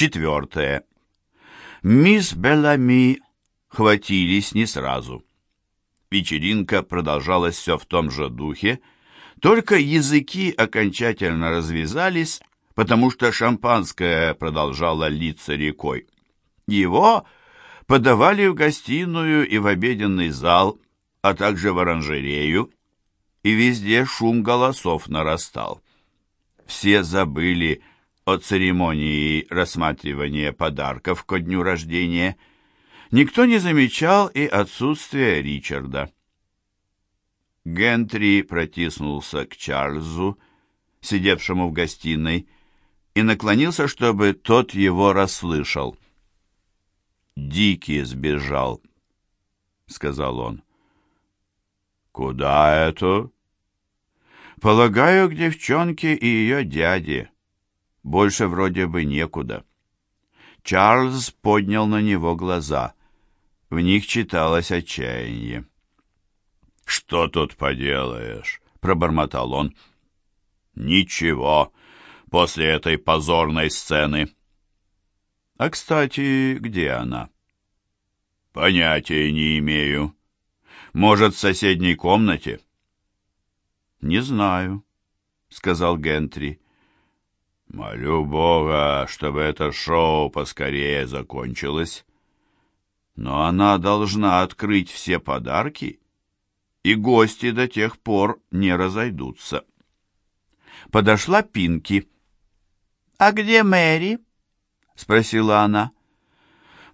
Четвертое. Мисс Белами хватились не сразу. Вечеринка продолжалась все в том же духе, только языки окончательно развязались, потому что шампанское продолжало литься рекой. Его подавали в гостиную и в обеденный зал, а также в оранжерею, и везде шум голосов нарастал. Все забыли о церемонии рассматривания подарков ко дню рождения. Никто не замечал и отсутствия Ричарда. Гентри протиснулся к Чарльзу, сидевшему в гостиной, и наклонился, чтобы тот его расслышал. «Дикий сбежал», — сказал он. «Куда это?» «Полагаю, к девчонке и ее дяде. Больше вроде бы некуда». Чарльз поднял на него глаза. В них читалось отчаяние. «Что тут поделаешь?» — пробормотал он. «Ничего после этой позорной сцены». «А, кстати, где она?» «Понятия не имею. Может, в соседней комнате?» «Не знаю», — сказал Гентри. «Молю Бога, чтобы это шоу поскорее закончилось. Но она должна открыть все подарки, и гости до тех пор не разойдутся». Подошла Пинки. «А где Мэри?» — спросила она.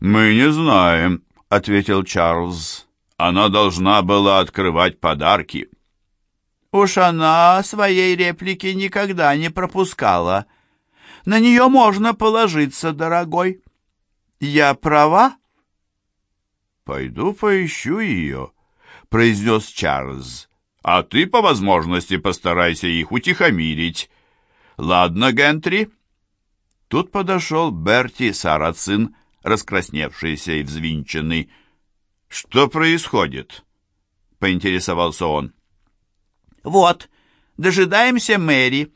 «Мы не знаем», — ответил Чарльз. «Она должна была открывать подарки». Уж она своей реплики никогда не пропускала. На нее можно положиться, дорогой. Я права? Пойду поищу ее, произнес Чарльз. А ты, по возможности, постарайся их утихомирить. Ладно, Гентри. Тут подошел Берти Сарацин, раскрасневшийся и взвинченный. «Что происходит?» — поинтересовался он. «Вот, дожидаемся Мэри».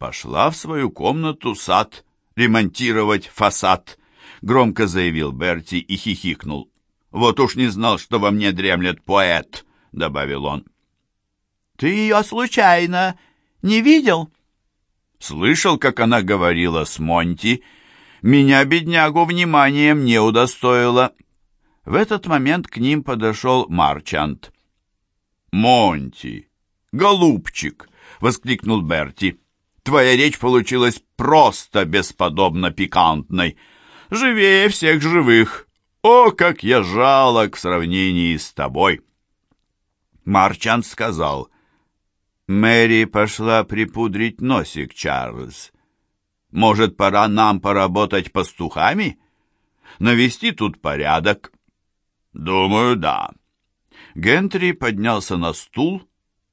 «Пошла в свою комнату сад ремонтировать фасад», — громко заявил Берти и хихикнул. «Вот уж не знал, что во мне дремлет поэт», — добавил он. «Ты ее случайно не видел?» «Слышал, как она говорила с Монти. Меня, беднягу, вниманием не удостоила». В этот момент к ним подошел Марчант. «Монти! Голубчик!» — воскликнул Берти. «Твоя речь получилась просто бесподобно пикантной. Живее всех живых. О, как я жалок в сравнении с тобой!» Марчант сказал. «Мэри пошла припудрить носик, Чарльз. Может, пора нам поработать пастухами? Навести тут порядок?» «Думаю, да». Гентри поднялся на стул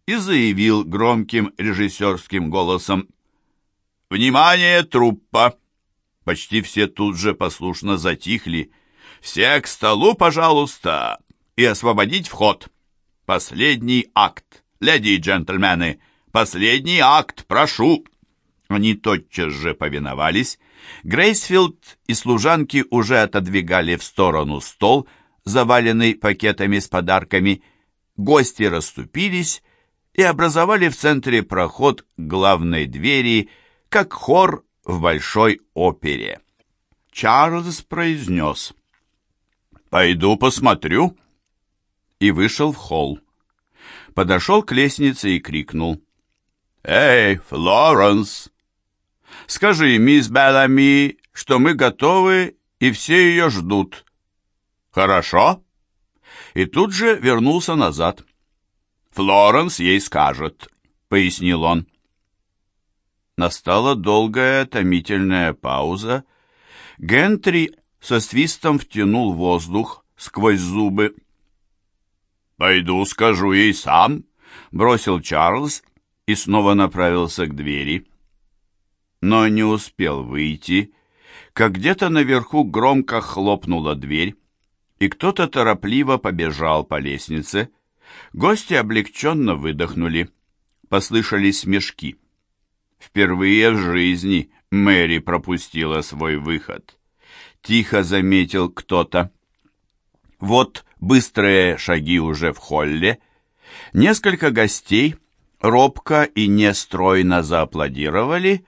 и заявил громким режиссерским голосом «Внимание, труппа!» Почти все тут же послушно затихли. «Все к столу, пожалуйста, и освободить вход. Последний акт, леди и джентльмены, последний акт, прошу!» Они тотчас же повиновались. Грейсфилд и служанки уже отодвигали в сторону стол, заваленный пакетами с подарками, гости расступились и образовали в центре проход главной двери, как хор в большой опере. Чарльз произнес «Пойду посмотрю» и вышел в холл. Подошел к лестнице и крикнул «Эй, Флоренс! Скажи мисс Беллами, что мы готовы и все ее ждут». «Хорошо?» И тут же вернулся назад. «Флоренс ей скажет», — пояснил он. Настала долгая томительная пауза. Гентри со свистом втянул воздух сквозь зубы. «Пойду скажу ей сам», — бросил Чарльз и снова направился к двери. Но не успел выйти, как где-то наверху громко хлопнула дверь и кто-то торопливо побежал по лестнице. Гости облегченно выдохнули. Послышались смешки. Впервые в жизни Мэри пропустила свой выход. Тихо заметил кто-то. Вот быстрые шаги уже в холле. Несколько гостей робко и нестройно зааплодировали,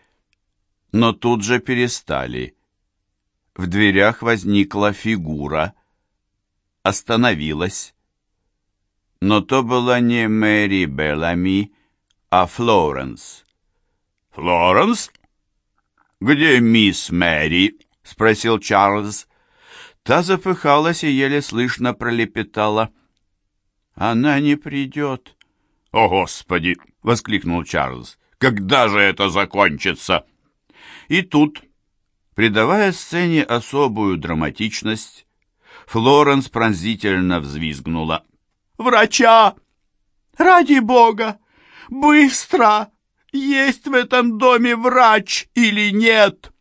но тут же перестали. В дверях возникла фигура. Остановилась. Но то была не Мэри Беллами, а Флоренс. «Флоренс? Где мисс Мэри?» — спросил Чарльз. Та запыхалась и еле слышно пролепетала. «Она не придет». «О, Господи!» — воскликнул Чарльз. «Когда же это закончится?» И тут, придавая сцене особую драматичность, Флоренс пронзительно взвизгнула. «Врача! Ради бога! Быстро! Есть в этом доме врач или нет?»